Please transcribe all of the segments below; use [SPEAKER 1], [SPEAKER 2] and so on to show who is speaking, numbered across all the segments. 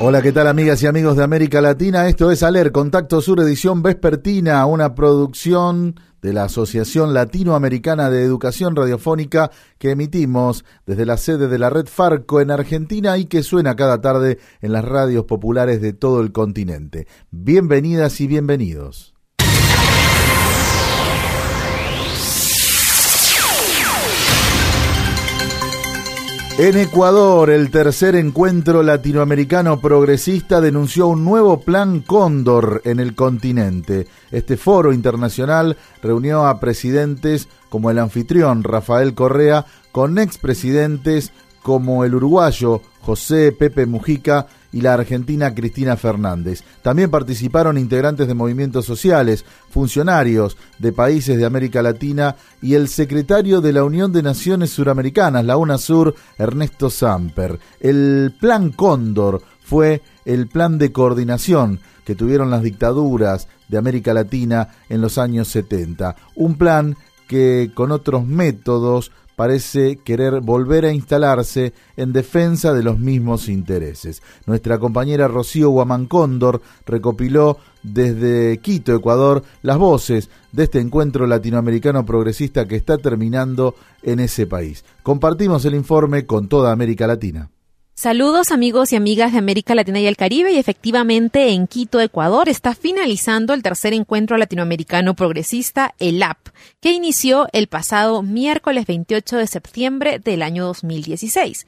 [SPEAKER 1] Hola, ¿qué tal amigas y amigos de América Latina? Esto es Aler, Contacto Sur, edición vespertina, una producción de la Asociación Latinoamericana de Educación Radiofónica que emitimos desde la sede de la red Farco en Argentina y que suena cada tarde en las radios populares de todo el continente. Bienvenidas y bienvenidos. En Ecuador, el tercer encuentro latinoamericano progresista denunció un nuevo plan Cóndor en el continente. Este foro internacional reunió a presidentes como el anfitrión Rafael Correa con expresidentes como el uruguayo José Pepe Mujica y la argentina Cristina Fernández. También participaron integrantes de movimientos sociales, funcionarios de países de América Latina y el secretario de la Unión de Naciones Suramericanas, la UNASUR, Ernesto Samper. El Plan Cóndor fue el plan de coordinación que tuvieron las dictaduras de América Latina en los años 70. Un plan que con otros métodos parece querer volver a instalarse en defensa de los mismos intereses. Nuestra compañera Rocío Guamancóndor recopiló desde Quito, Ecuador, las voces de este encuentro latinoamericano progresista que está terminando en ese país. Compartimos el informe con toda América Latina.
[SPEAKER 2] Saludos amigos y amigas de América Latina y el Caribe y efectivamente en Quito, Ecuador, está finalizando el tercer encuentro latinoamericano progresista, el AP, que inició el pasado miércoles 28 de septiembre del año 2016.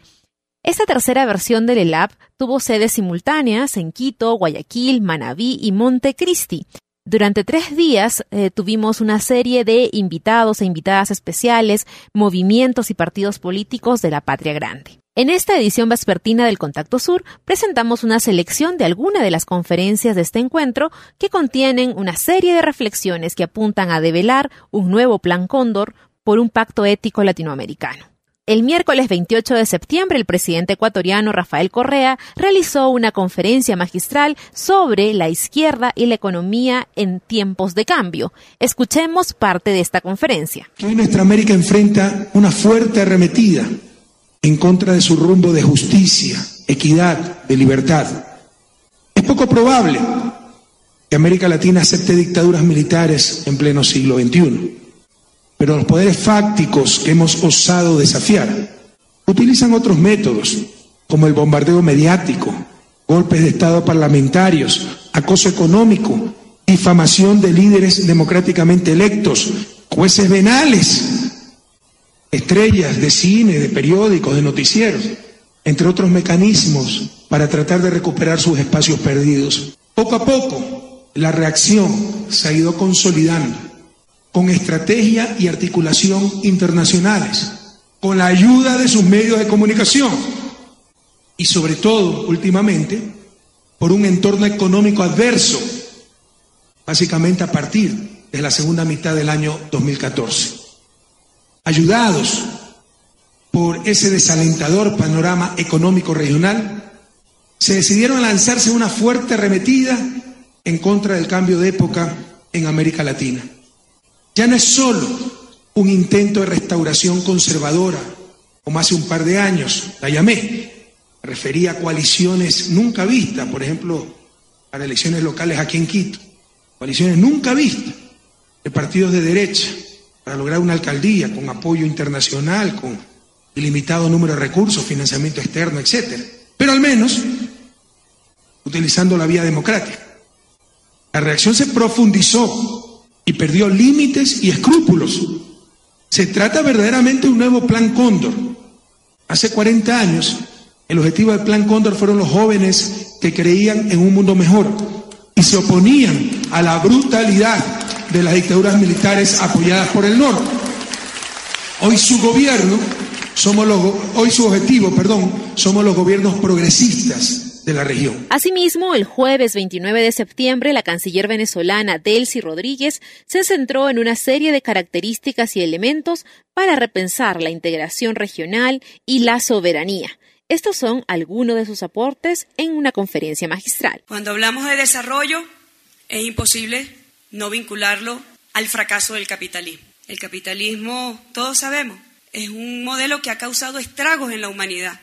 [SPEAKER 2] Esta tercera versión del ELAP tuvo sedes simultáneas en Quito, Guayaquil, Manabí y Montecristi. Durante tres días eh, tuvimos una serie de invitados e invitadas especiales, movimientos y partidos políticos de la patria grande. En esta edición vespertina del Contacto Sur presentamos una selección de algunas de las conferencias de este encuentro que contienen una serie de reflexiones que apuntan a develar un nuevo plan Cóndor por un pacto ético latinoamericano. El miércoles 28 de septiembre, el presidente ecuatoriano Rafael Correa realizó una conferencia magistral sobre la izquierda y la economía en tiempos de cambio. Escuchemos parte de esta conferencia.
[SPEAKER 3] Hoy nuestra América enfrenta una fuerte arremetida en contra de su rumbo de justicia, equidad, de libertad. Es poco probable que América Latina acepte dictaduras militares en pleno siglo XXI, pero los poderes fácticos que hemos osado desafiar utilizan otros métodos, como el bombardeo mediático, golpes de Estado parlamentarios, acoso económico, difamación de líderes democráticamente electos, jueces venales estrellas de cine, de periódicos, de noticieros, entre otros mecanismos para tratar de recuperar sus espacios perdidos. Poco a poco, la reacción se ha ido consolidando con estrategia y articulación internacionales, con la ayuda de sus medios de comunicación y sobre todo, últimamente, por un entorno económico adverso, básicamente a partir de la segunda mitad del año 2014 ayudados por ese desalentador panorama económico regional, se decidieron lanzarse una fuerte arremetida en contra del cambio de época en América Latina. Ya no es solo un intento de restauración conservadora, como hace un par de años la llamé, refería a coaliciones nunca vistas, por ejemplo, para elecciones locales aquí en Quito, coaliciones nunca vistas de partidos de derecha, para lograr una alcaldía con apoyo internacional, con ilimitado número de recursos, financiamiento externo, etc. Pero al menos utilizando la vía democrática. La reacción se profundizó y perdió límites y escrúpulos. Se trata verdaderamente de un nuevo plan Cóndor. Hace 40 años, el objetivo del plan Cóndor fueron los jóvenes que creían en un mundo mejor y se oponían a la brutalidad de las dictaduras militares apoyadas por el norte. Hoy su gobierno, somos los, hoy su objetivo, perdón, somos los gobiernos progresistas de la región.
[SPEAKER 2] Asimismo, el jueves 29 de septiembre, la canciller venezolana Delcy Rodríguez se centró en una serie de características y elementos para repensar la integración regional y la soberanía. Estos son algunos de sus aportes en una conferencia magistral.
[SPEAKER 4] Cuando hablamos de desarrollo, es imposible no vincularlo al fracaso del capitalismo. El capitalismo, todos sabemos, es un modelo que ha causado estragos en la humanidad.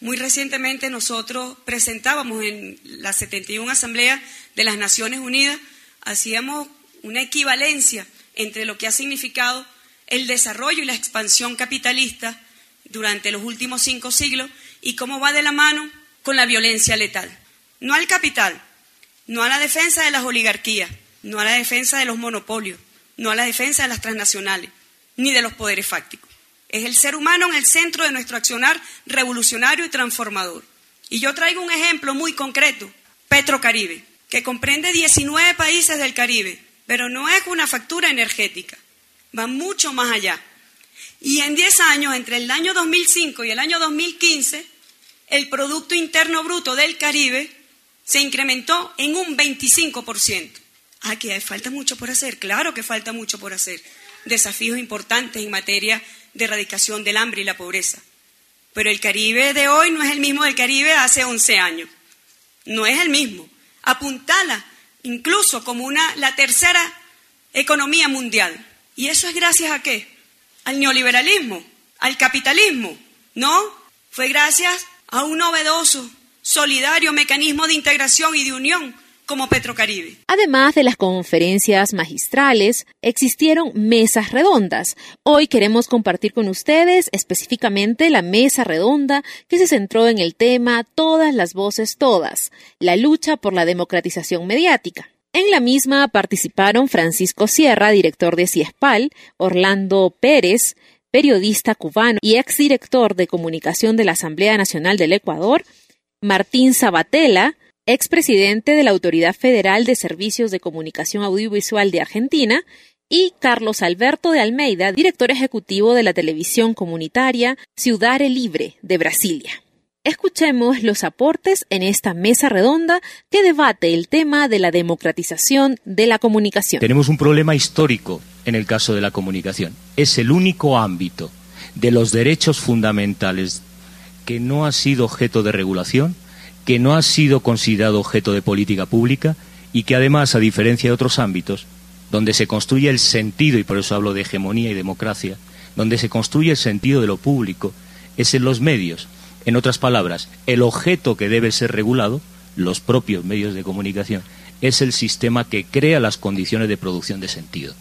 [SPEAKER 4] Muy recientemente nosotros presentábamos en la 71 Asamblea de las Naciones Unidas, hacíamos una equivalencia entre lo que ha significado el desarrollo y la expansión capitalista durante los últimos cinco siglos y cómo va de la mano con la violencia letal. No al capital, no a la defensa de las oligarquías, no a la defensa de los monopolios, no a la defensa de las transnacionales, ni de los poderes fácticos. Es el ser humano en el centro de nuestro accionar revolucionario y transformador. Y yo traigo un ejemplo muy concreto, Petrocaribe, que comprende 19 países del Caribe, pero no es una factura energética, va mucho más allá. Y en 10 años, entre el año 2005 y el año 2015, el Producto Interno Bruto del Caribe se incrementó en un 25%. Ah, que falta mucho por hacer. Claro que falta mucho por hacer. Desafíos importantes en materia de erradicación del hambre y la pobreza. Pero el Caribe de hoy no es el mismo del Caribe hace 11 años. No es el mismo. Apuntala incluso como una, la tercera economía mundial. ¿Y eso es gracias a qué? Al neoliberalismo, al capitalismo. No, fue gracias a un novedoso, solidario mecanismo de integración y de unión como Petrocaribe.
[SPEAKER 2] Además de las conferencias magistrales, existieron mesas redondas. Hoy queremos compartir con ustedes específicamente la mesa redonda que se centró en el tema Todas las voces todas, la lucha por la democratización mediática. En la misma participaron Francisco Sierra, director de CIESPAL, Orlando Pérez, periodista cubano y exdirector de comunicación de la Asamblea Nacional del Ecuador, Martín Sabatella, expresidente de la Autoridad Federal de Servicios de Comunicación Audiovisual de Argentina, y Carlos Alberto de Almeida, director ejecutivo de la televisión comunitaria Ciudad Libre de Brasilia. Escuchemos los aportes en esta mesa redonda que debate el tema de la democratización de la comunicación.
[SPEAKER 5] Tenemos un problema histórico en el caso de la comunicación. Es el único ámbito de los derechos fundamentales que no ha sido objeto de regulación que no ha sido considerado objeto de política pública y que además, a diferencia de otros ámbitos, donde se construye el sentido, y por eso hablo de hegemonía y democracia, donde se construye el sentido de lo público, es en los medios. En otras palabras, el objeto que debe ser regulado, los propios medios de comunicación, es el sistema que crea las condiciones de producción de sentido.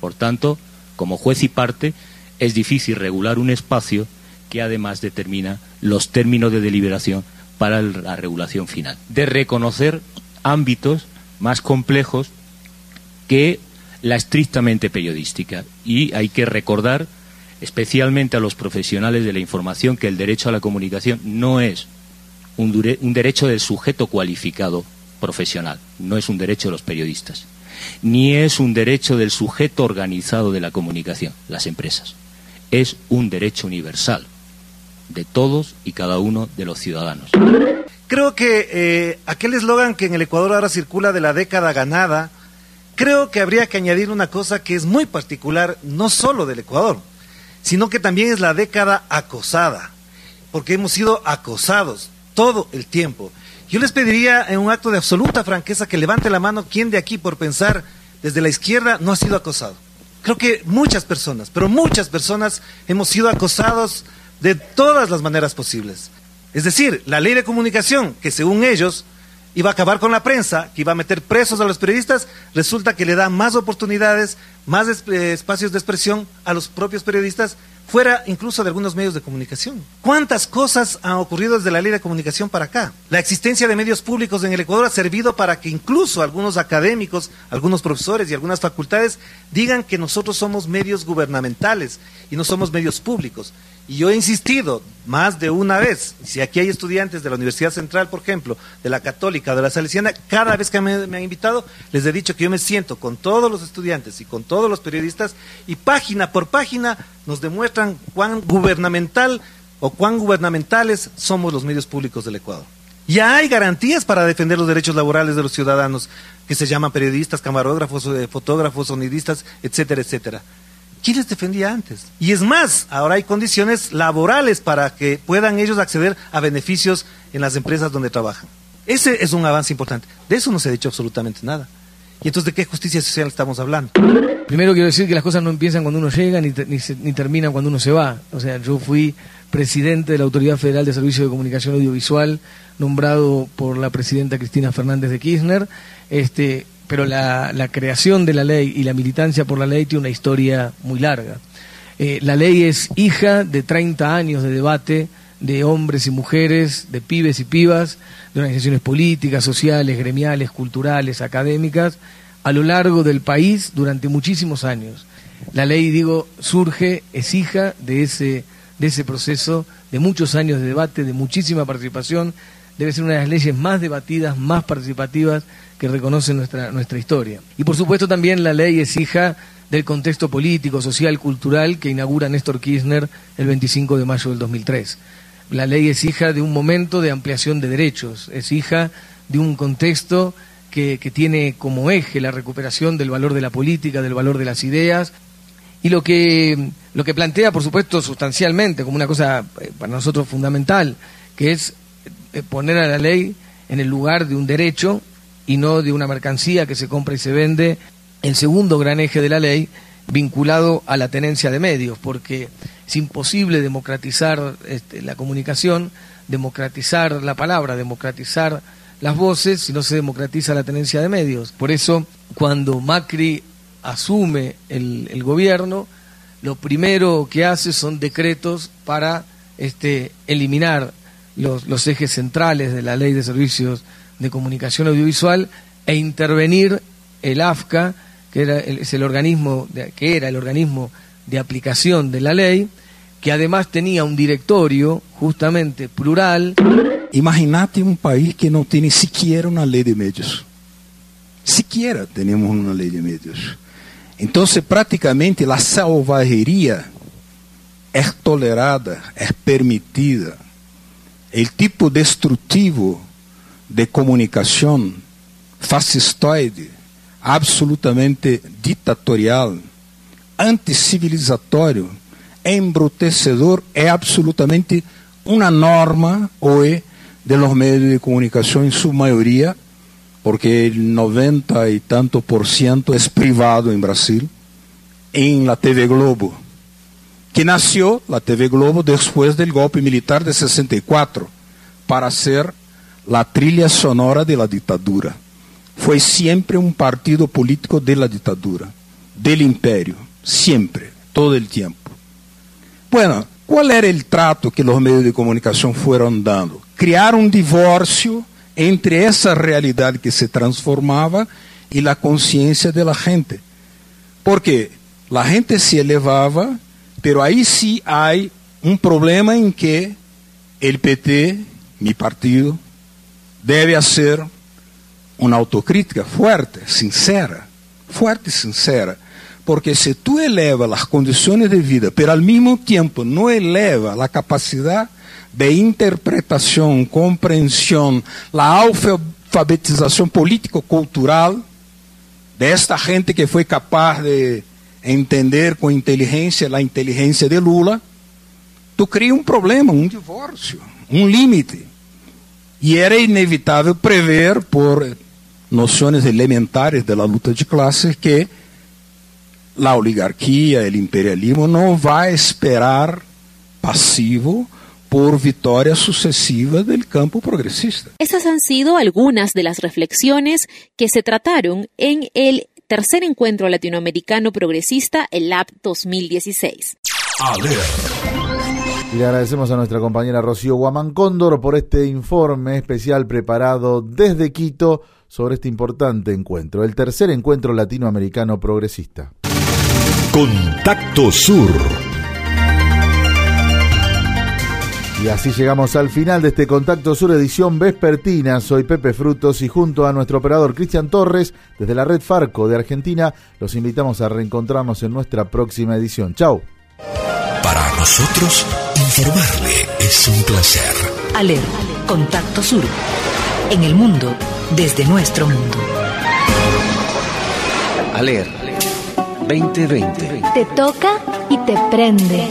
[SPEAKER 5] Por tanto, como juez y parte, es difícil regular un espacio que además determina los términos de deliberación para la regulación final, de reconocer ámbitos más complejos que la estrictamente periodística. Y hay que recordar, especialmente a los profesionales de la información, que el derecho a la comunicación no es un, un derecho del sujeto cualificado profesional, no es un derecho de los periodistas, ni es un derecho del sujeto organizado de la comunicación, las empresas. Es un derecho universal de todos y cada uno de los ciudadanos.
[SPEAKER 6] Creo que eh, aquel eslogan que en el Ecuador ahora circula de la década ganada, creo que habría que añadir una cosa que es muy particular, no solo del Ecuador, sino que también es la década acosada, porque hemos sido acosados todo el tiempo. Yo les pediría en un acto de absoluta franqueza que levante la mano quien de aquí por pensar desde la izquierda no ha sido acosado. Creo que muchas personas, pero muchas personas hemos sido acosados de todas las maneras posibles. Es decir, la ley de comunicación, que según ellos iba a acabar con la prensa, que iba a meter presos a los periodistas, resulta que le da más oportunidades, más eh, espacios de expresión a los propios periodistas fuera incluso de algunos medios de comunicación. ¿Cuántas cosas han ocurrido desde la ley de comunicación para acá? La existencia de medios públicos en el Ecuador ha servido para que incluso algunos académicos, algunos profesores y algunas facultades digan que nosotros somos medios gubernamentales y no somos medios públicos. Y yo he insistido más de una vez, si aquí hay estudiantes de la Universidad Central, por ejemplo, de la Católica, de la Salesiana, cada vez que me, han invitado, les he dicho que yo me siento con todos los estudiantes y con todos los periodistas y página por página nos demuestran cuán gubernamental o cuán gubernamentales somos los medios públicos del Ecuador. Ya hay garantías para defender los derechos laborales de los ciudadanos que se llaman periodistas, camarógrafos, eh, fotógrafos, sonidistas, etcétera, etcétera. ¿Quién les defendía antes? Y es más, ahora hay condiciones laborales para que puedan ellos acceder a beneficios en las empresas donde trabajan. Ese es un avance importante. De eso no se ha dicho absolutamente nada. ¿Y entonces de qué justicia social estamos hablando?
[SPEAKER 7] Primero quiero decir que las cosas no empiezan cuando uno llega ni, ni, terminan cuando uno se va. O sea, yo fui presidente de la Autoridad Federal de Servicios de Comunicación Audiovisual, nombrado por la presidenta Cristina Fernández de Kirchner, este, pero la, creación de la ley y la militancia por la ley tiene una historia muy larga. Eh, la ley es hija de 30 años de debate de hombres y mujeres, de pibes y pibas, de organizaciones políticas, sociales, gremiales, culturales, académicas, a lo largo del país durante muchísimos años. La ley, digo, surge, es hija de ese, de ese proceso de muchos años de debate, de muchísima participación, debe ser una de las leyes más debatidas, más participativas que reconoce nuestra, nuestra historia. Y por supuesto también la ley es hija del contexto político, social, cultural que inaugura Néstor Kirchner el 25 de mayo del 2003. La ley es hija de un momento de ampliación de derechos, es hija de un contexto que, tiene como eje la recuperación del valor de la política, del valor de las ideas, y lo que, lo que plantea, por supuesto, sustancialmente, como una cosa eh, para nosotros fundamental, que es poner a la ley en el lugar de un derecho y no de una mercancía que se compra y se vende, el segundo gran eje de la ley vinculado a la tenencia de medios, porque es imposible democratizar este, la comunicación, democratizar la palabra, democratizar las voces si no se democratiza la tenencia de medios. Por eso, cuando Macri asume el, gobierno, lo primero que hace son decretos para este, eliminar los, ejes centrales de la ley de servicios de comunicación audiovisual e intervenir el AFCA, que era el, es el organismo que era el organismo de aplicación de la ley, que además tenía un directorio justamente plural.
[SPEAKER 8] Imagínate un país que no tiene siquiera una ley de medios. Siquiera tenemos una ley de medios. Entonces prácticamente la salvajería es tolerada, es permitida. El tipo destructivo de comunicação fascistoide, absolutamente ditatorial, anticivilizatório, embrutecedor, é absolutamente uma norma hoje de los medios de comunicação, em sua maioria, porque 90 e tanto por cento é privado em Brasil, em la TV Globo, que nasceu, la TV Globo, depois do golpe militar de 64, para ser la trilha sonora de la ditadura. Foi sempre um partido político de la ditadura, del imperio, sempre, todo el tiempo. Bueno, qual era o trato que os meios de comunicação foram dando? Criar um divórcio entre essa realidade que se transformava e a consciência da gente. Porque a gente se elevava, pero aí sim há um problema em que o PT, mi partido, debe hacer una autocrítica fuerte, sincera, fuerte y sincera. Porque si tú elevas las condiciones de vida, pero al mismo tiempo no eleva la capacidad de interpretación, comprensión, la alfabetización político-cultural de esta gente que fue capaz de entender con inteligencia la inteligencia de Lula, tú creas un problema, un divorcio, un límite. E era inevitável prever, por noções elementares da luta de classes, que a oligarquia, o imperialismo não vai esperar passivo por vitórias sucessivas do campo progressista.
[SPEAKER 2] Essas han sido algunas de las reflexiones que se trataron en el tercer encuentro latinoamericano progresista, el LAB 2016.
[SPEAKER 1] Y le agradecemos a nuestra compañera Rocío Guamán Cóndor por este informe especial preparado desde Quito sobre este importante encuentro, el tercer encuentro latinoamericano progresista.
[SPEAKER 9] Contacto Sur.
[SPEAKER 1] Y así llegamos al final de este Contacto Sur edición vespertina. Soy Pepe Frutos y junto a nuestro operador Cristian Torres, desde la red Farco de Argentina, los invitamos a reencontrarnos en nuestra próxima edición. Chau.
[SPEAKER 9] Para nosotros, informarle es un placer.
[SPEAKER 10] ALER, Contacto Sur. En el mundo, desde nuestro mundo.
[SPEAKER 11] ALER 2020.
[SPEAKER 12] Te toca y te prende.